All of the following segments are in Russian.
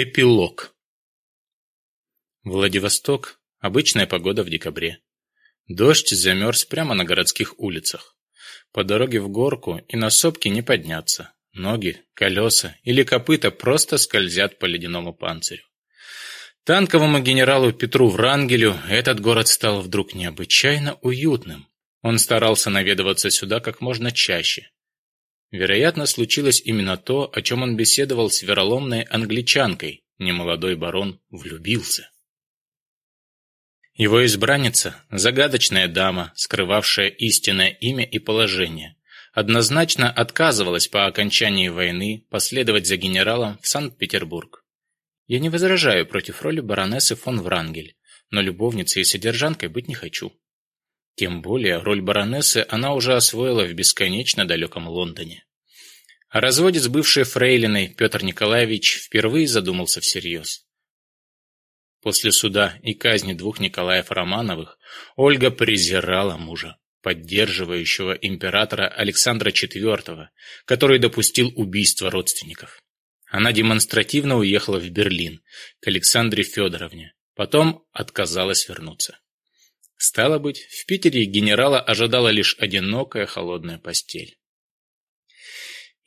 Эпилог. Владивосток. Обычная погода в декабре. Дождь замерз прямо на городских улицах. По дороге в горку и на сопки не подняться. Ноги, колеса или копыта просто скользят по ледяному панцирю. Танковому генералу Петру Врангелю этот город стал вдруг необычайно уютным. Он старался наведываться сюда как можно чаще, Вероятно, случилось именно то, о чем он беседовал с вероломной англичанкой. Немолодой барон влюбился. Его избранница – загадочная дама, скрывавшая истинное имя и положение. Однозначно отказывалась по окончании войны последовать за генералом в Санкт-Петербург. Я не возражаю против роли баронессы фон Врангель, но любовницей и содержанкой быть не хочу. Тем более роль баронессы она уже освоила в бесконечно далеком Лондоне. О разводе с бывшей фрейлиной, Петр Николаевич впервые задумался всерьез. После суда и казни двух Николаев Романовых Ольга презирала мужа, поддерживающего императора Александра IV, который допустил убийство родственников. Она демонстративно уехала в Берлин к Александре Федоровне, потом отказалась вернуться. Стало быть, в Питере генерала ожидала лишь одинокая холодная постель.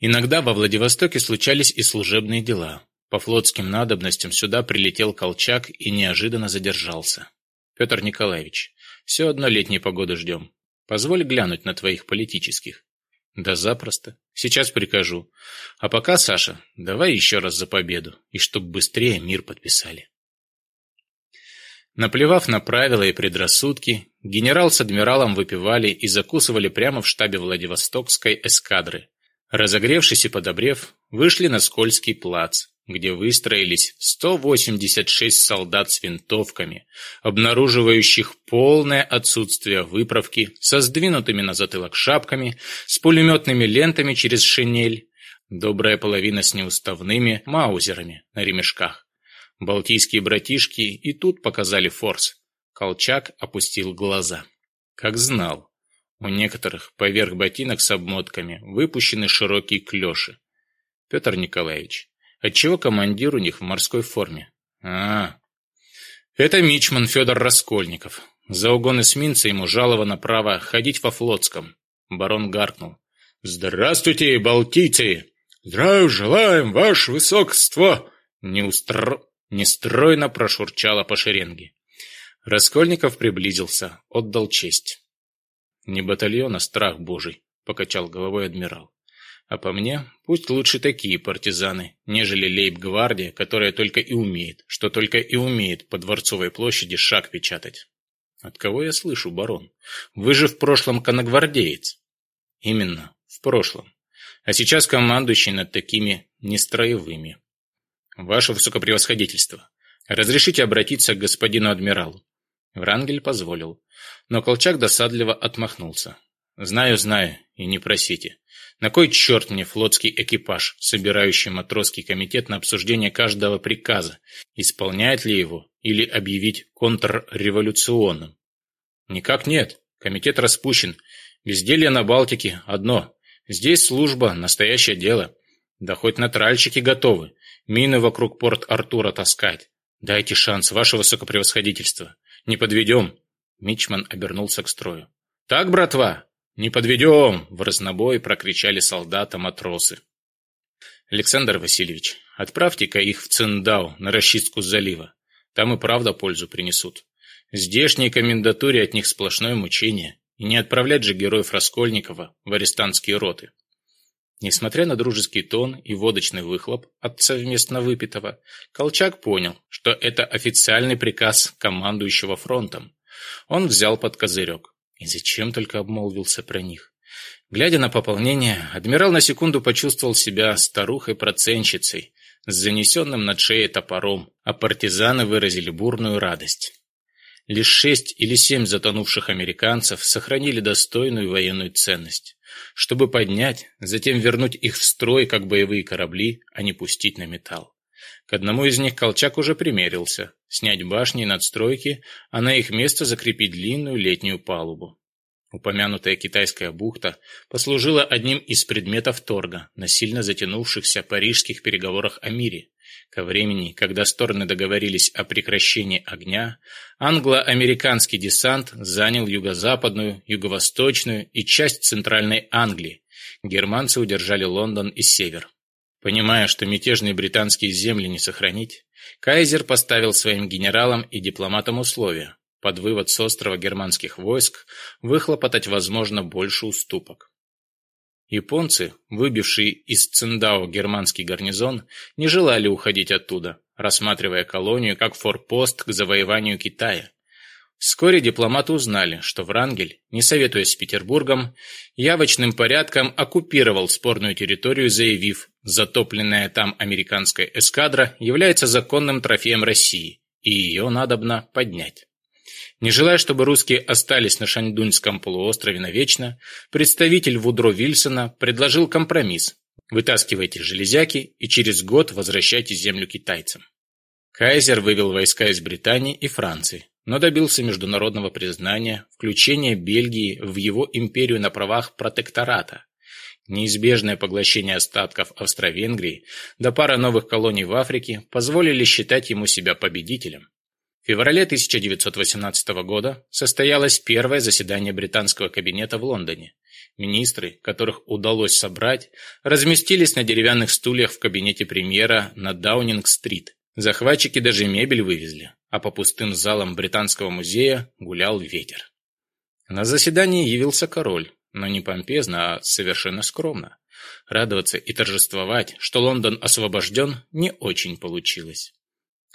Иногда во Владивостоке случались и служебные дела. По флотским надобностям сюда прилетел Колчак и неожиданно задержался. Петр Николаевич, все одно летней погоды ждем. Позволь глянуть на твоих политических. Да запросто. Сейчас прикажу. А пока, Саша, давай еще раз за победу, и чтоб быстрее мир подписали. Наплевав на правила и предрассудки, генерал с адмиралом выпивали и закусывали прямо в штабе Владивостокской эскадры, Разогревшись и подобрев, вышли на скользкий плац, где выстроились 186 солдат с винтовками, обнаруживающих полное отсутствие выправки, со сдвинутыми на затылок шапками, с пулеметными лентами через шинель, добрая половина с неуставными маузерами на ремешках. Балтийские братишки и тут показали форс. Колчак опустил глаза. Как знал. У некоторых поверх ботинок с обмотками выпущены широкие клёши. Петр Николаевич, отчего командир у них в морской форме? А, Это мичман Федор Раскольников. За угон эсминца ему жаловано право ходить во флотском. Барон гаркнул. «Здравствуйте, балтийцы! Здравия желаем, ваше высокство!» Неустр... Нестройно прошурчало по шеренге. Раскольников приблизился, отдал честь. «Не батальон, а страх божий», — покачал головой адмирал. «А по мне, пусть лучше такие партизаны, нежели лейб-гвардия, которая только и умеет, что только и умеет по Дворцовой площади шаг печатать». «От кого я слышу, барон? Вы же в прошлом коногвардеец». «Именно, в прошлом. А сейчас командующий над такими нестроевыми». «Ваше высокопревосходительство, разрешите обратиться к господину адмиралу. Врангель позволил. Но Колчак досадливо отмахнулся. «Знаю, знаю, и не просите. На кой черт мне флотский экипаж, собирающий матросский комитет на обсуждение каждого приказа, исполняет ли его или объявить контрреволюционным?» «Никак нет. Комитет распущен. Безделье на Балтике – одно. Здесь служба – настоящее дело. Да хоть на тральщики готовы. Мины вокруг порт Артура таскать. Дайте шанс, ваше высокопревосходительство. Не подведем!» Мичман обернулся к строю. «Так, братва, не подведем!» В разнобой прокричали солдата-матросы. «Александр Васильевич, отправьте-ка их в Циндау, на расчистку залива. Там и правда пользу принесут. Здешней комендатуре от них сплошное мучение. И не отправлять же героев Раскольникова в арестантские роты». Несмотря на дружеский тон и водочный выхлоп от совместно выпитого, Колчак понял, что это официальный приказ командующего фронтом. Он взял под козырек. И зачем только обмолвился про них? Глядя на пополнение, адмирал на секунду почувствовал себя старухой-проценщицей с занесенным над шеей топором, а партизаны выразили бурную радость. Лишь шесть или семь затонувших американцев сохранили достойную военную ценность чтобы поднять, затем вернуть их в строй, как боевые корабли, а не пустить на металл. К одному из них Колчак уже примерился – снять башни и надстройки, а на их место закрепить длинную летнюю палубу. Упомянутая китайская бухта послужила одним из предметов торга на сильно затянувшихся парижских переговорах о мире. Ко времени, когда стороны договорились о прекращении огня, англо-американский десант занял юго-западную, юго-восточную и часть центральной Англии. Германцы удержали Лондон и север. Понимая, что мятежные британские земли не сохранить, Кайзер поставил своим генералам и дипломатам условия – под вывод с острова германских войск выхлопотать возможно больше уступок. Японцы, выбившие из Циндао германский гарнизон, не желали уходить оттуда, рассматривая колонию как форпост к завоеванию Китая. Вскоре дипломаты узнали, что Врангель, не советуясь с Петербургом, явочным порядком оккупировал спорную территорию, заявив, затопленная там американская эскадра является законным трофеем России, и ее надобно поднять. Не желая, чтобы русские остались на Шаньдуньском полуострове навечно, представитель Вудро Вильсона предложил компромисс. Вытаскивайте железяки и через год возвращайте землю китайцам. Кайзер вывел войска из Британии и Франции, но добился международного признания, включения Бельгии в его империю на правах протектората. Неизбежное поглощение остатков Австро-Венгрии до да пара новых колоний в Африке позволили считать ему себя победителем. В феврале 1918 года состоялось первое заседание британского кабинета в Лондоне. Министры, которых удалось собрать, разместились на деревянных стульях в кабинете премьера на Даунинг-стрит. Захватчики даже мебель вывезли, а по пустым залам Британского музея гулял ветер. На заседании явился король, но не помпезно, а совершенно скромно. Радоваться и торжествовать, что Лондон освобожден, не очень получилось.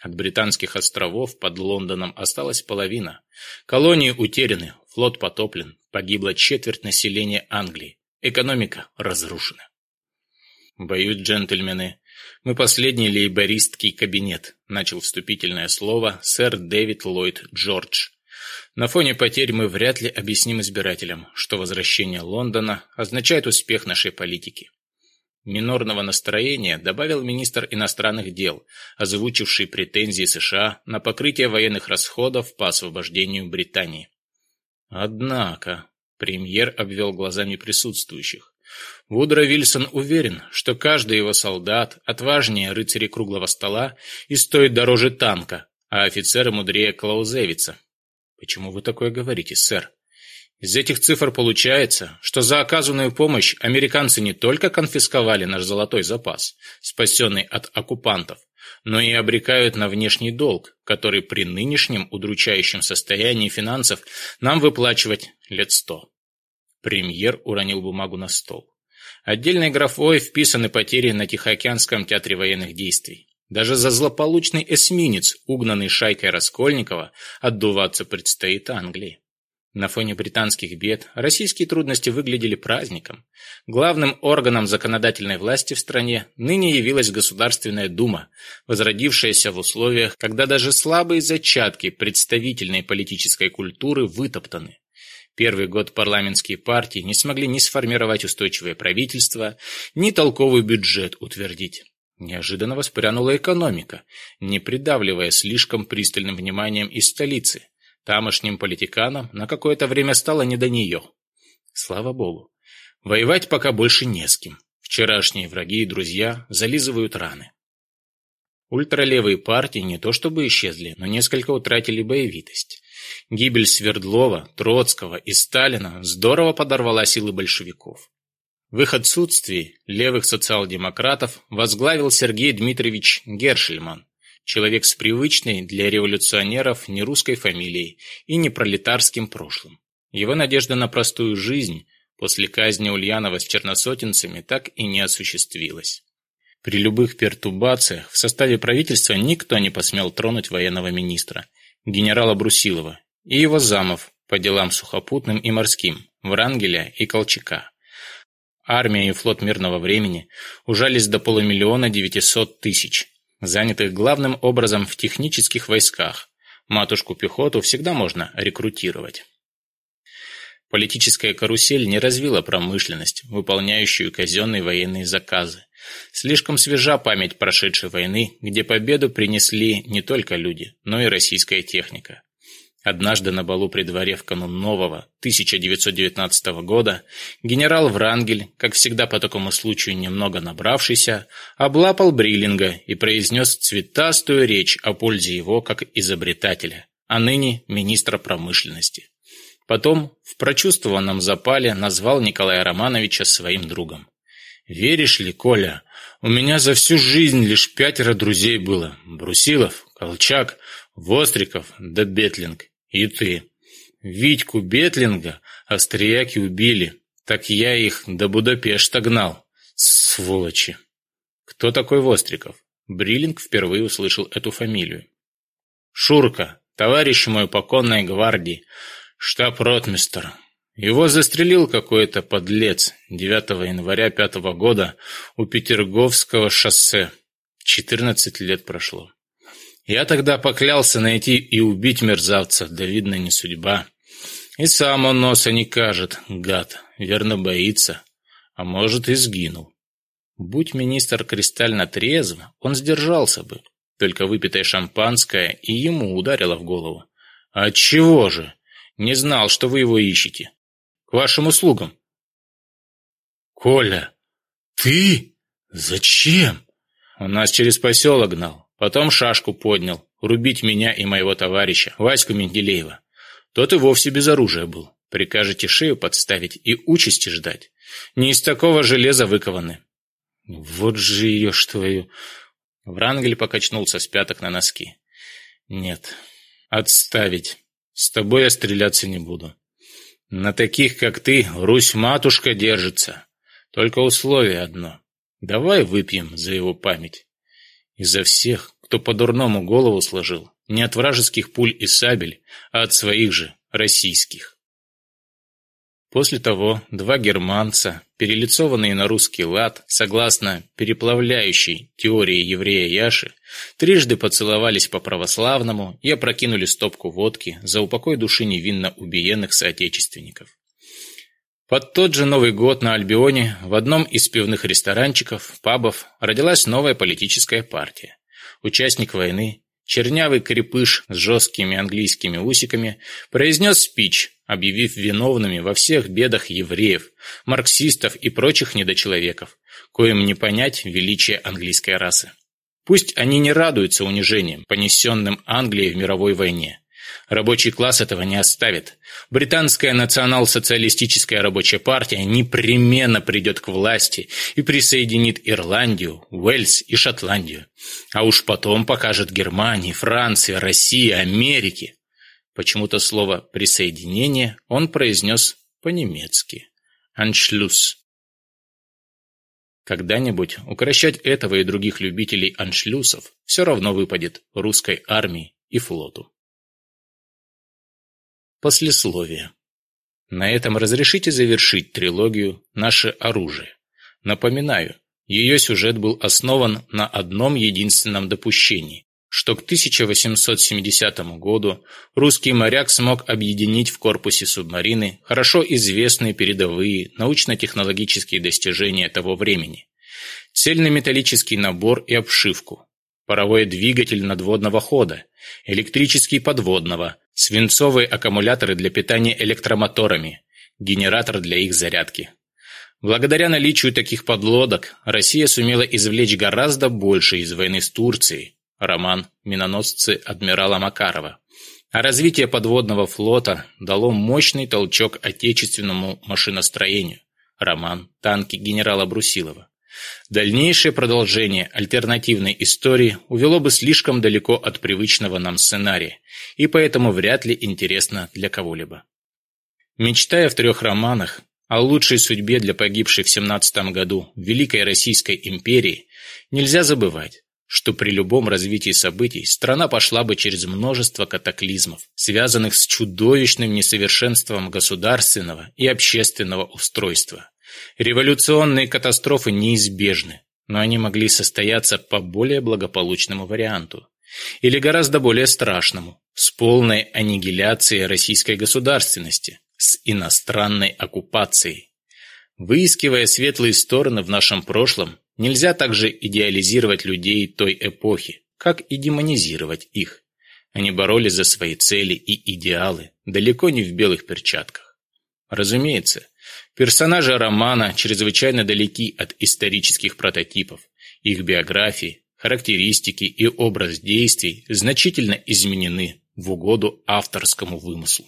От британских островов под Лондоном осталась половина. Колонии утеряны, флот потоплен, погибла четверть населения Англии, экономика разрушена. «Боюсь, джентльмены, мы последний лейбористский кабинет», – начал вступительное слово сэр Дэвид Ллойд Джордж. На фоне потерь мы вряд ли объясним избирателям, что возвращение Лондона означает успех нашей политики минорного настроения добавил министр иностранных дел, озвучивший претензии США на покрытие военных расходов по освобождению Британии. Однако, премьер обвел глазами присутствующих. Вудро Вильсон уверен, что каждый его солдат отважнее рыцарей круглого стола и стоит дороже танка, а офицеры мудрее Клаузевица. «Почему вы такое говорите, сэр?» Из этих цифр получается, что за оказанную помощь американцы не только конфисковали наш золотой запас, спасенный от оккупантов, но и обрекают на внешний долг, который при нынешнем удручающем состоянии финансов нам выплачивать лет сто. Премьер уронил бумагу на стол. Отдельной графой вписаны потери на Тихоокеанском театре военных действий. Даже за злополучный эсминец, угнанный шайкой Раскольникова, отдуваться предстоит Англии. На фоне британских бед российские трудности выглядели праздником. Главным органом законодательной власти в стране ныне явилась Государственная Дума, возродившаяся в условиях, когда даже слабые зачатки представительной политической культуры вытоптаны. Первый год парламентские партии не смогли ни сформировать устойчивое правительство, ни толковый бюджет утвердить. Неожиданно воспрянула экономика, не придавливая слишком пристальным вниманием из столицы – Тамошним политиканам на какое-то время стало не до нее. Слава богу. Воевать пока больше не с кем. Вчерашние враги и друзья зализывают раны. Ультралевые партии не то чтобы исчезли, но несколько утратили боевитость. Гибель Свердлова, Троцкого и Сталина здорово подорвала силы большевиков. В их отсутствии левых социал-демократов возглавил Сергей Дмитриевич Гершельман, Человек с привычной для революционеров не русской фамилией и не пролетарским прошлым. Его надежда на простую жизнь после казни Ульянова с черносотенцами так и не осуществилась. При любых пертубациях в составе правительства никто не посмел тронуть военного министра, генерала Брусилова и его замов по делам сухопутным и морским, Врангеля и Колчака. Армия и флот мирного времени ужались до полумиллиона девятисот тысяч – занятых главным образом в технических войсках. Матушку-пехоту всегда можно рекрутировать. Политическая карусель не развила промышленность, выполняющую казенные военные заказы. Слишком свежа память прошедшей войны, где победу принесли не только люди, но и российская техника. Однажды на балу при дворе в канун нового, 1919 года, генерал Врангель, как всегда по такому случаю немного набравшийся, облапал Бриллинга и произнес цветастую речь о пользе его как изобретателя, а ныне министра промышленности. Потом в прочувствованном запале назвал Николая Романовича своим другом. «Веришь ли, Коля, у меня за всю жизнь лишь пятеро друзей было. Брусилов, Колчак, Востриков да Бетлинг. И ты. Витьку Бетлинга австрияки убили. Так я их до Будапешта гнал. Сволочи. Кто такой Востриков? Бриллинг впервые услышал эту фамилию. Шурка, товарищ мой поконной гвардии, штаб-ротмистер. Его застрелил какой-то подлец 9 января 5 года у Петерговского шоссе. 14 лет прошло. Я тогда поклялся найти и убить мерзавца, да, видно, не судьба. И сам он носа не кажет, гад, верно боится, а может и сгинул. Будь министр кристально трезв, он сдержался бы. Только выпитое шампанское и ему ударило в голову. А Отчего же? Не знал, что вы его ищете. К вашим услугам. Коля, ты? Зачем? Он нас через поселок гнал. Потом шашку поднял. Рубить меня и моего товарища, Ваську Менделеева. Тот и вовсе без оружия был. Прикажете шею подставить и участи ждать. Не из такого железа выкованы. Вот же ее ж твою... Врангель покачнулся с пяток на носки. Нет, отставить. С тобой я стреляться не буду. На таких, как ты, Русь-матушка держится. Только условие одно. Давай выпьем за его память из-за всех, кто по-дурному голову сложил, не от вражеских пуль и сабель, а от своих же, российских. После того два германца, перелицованные на русский лад, согласно переплавляющей теории еврея Яши, трижды поцеловались по-православному и опрокинули стопку водки за упокой души невинно убиенных соотечественников. Под тот же Новый год на Альбионе в одном из пивных ресторанчиков, пабов, родилась новая политическая партия. Участник войны, чернявый крепыш с жесткими английскими усиками, произнес спич, объявив виновными во всех бедах евреев, марксистов и прочих недочеловеков, коим не понять величие английской расы. Пусть они не радуются унижениям, понесенным Англией в мировой войне, Рабочий класс этого не оставит. Британская национал-социалистическая рабочая партия непременно придет к власти и присоединит Ирландию, Уэльс и Шотландию. А уж потом покажет Германии, Франции, России, Америке. Почему-то слово «присоединение» он произнес по-немецки. «Аншлюс». Когда-нибудь укращать этого и других любителей аншлюсов все равно выпадет русской армии и флоту. Послесловие. На этом разрешите завершить трилогию «Наше оружие». Напоминаю, ее сюжет был основан на одном единственном допущении, что к 1870 году русский моряк смог объединить в корпусе субмарины хорошо известные передовые научно-технологические достижения того времени – цельнометаллический набор и обшивку, паровой двигатель надводного хода, электрический подводного, свинцовые аккумуляторы для питания электромоторами, генератор для их зарядки. Благодаря наличию таких подлодок Россия сумела извлечь гораздо больше из войны с Турцией. Роман «Миноносцы» адмирала Макарова. А развитие подводного флота дало мощный толчок отечественному машиностроению. Роман «Танки» генерала Брусилова. Дальнейшее продолжение альтернативной истории увело бы слишком далеко от привычного нам сценария, и поэтому вряд ли интересно для кого-либо. Мечтая в трех романах о лучшей судьбе для погибшей в 17 году Великой Российской империи, нельзя забывать, что при любом развитии событий страна пошла бы через множество катаклизмов, связанных с чудовищным несовершенством государственного и общественного устройства – Революционные катастрофы неизбежны, но они могли состояться по более благополучному варианту. Или гораздо более страшному, с полной аннигиляцией российской государственности, с иностранной оккупацией. Выискивая светлые стороны в нашем прошлом, нельзя также идеализировать людей той эпохи, как и демонизировать их. Они боролись за свои цели и идеалы, далеко не в белых перчатках. Разумеется, персонажи романа чрезвычайно далеки от исторических прототипов. Их биографии, характеристики и образ действий значительно изменены в угоду авторскому вымыслу.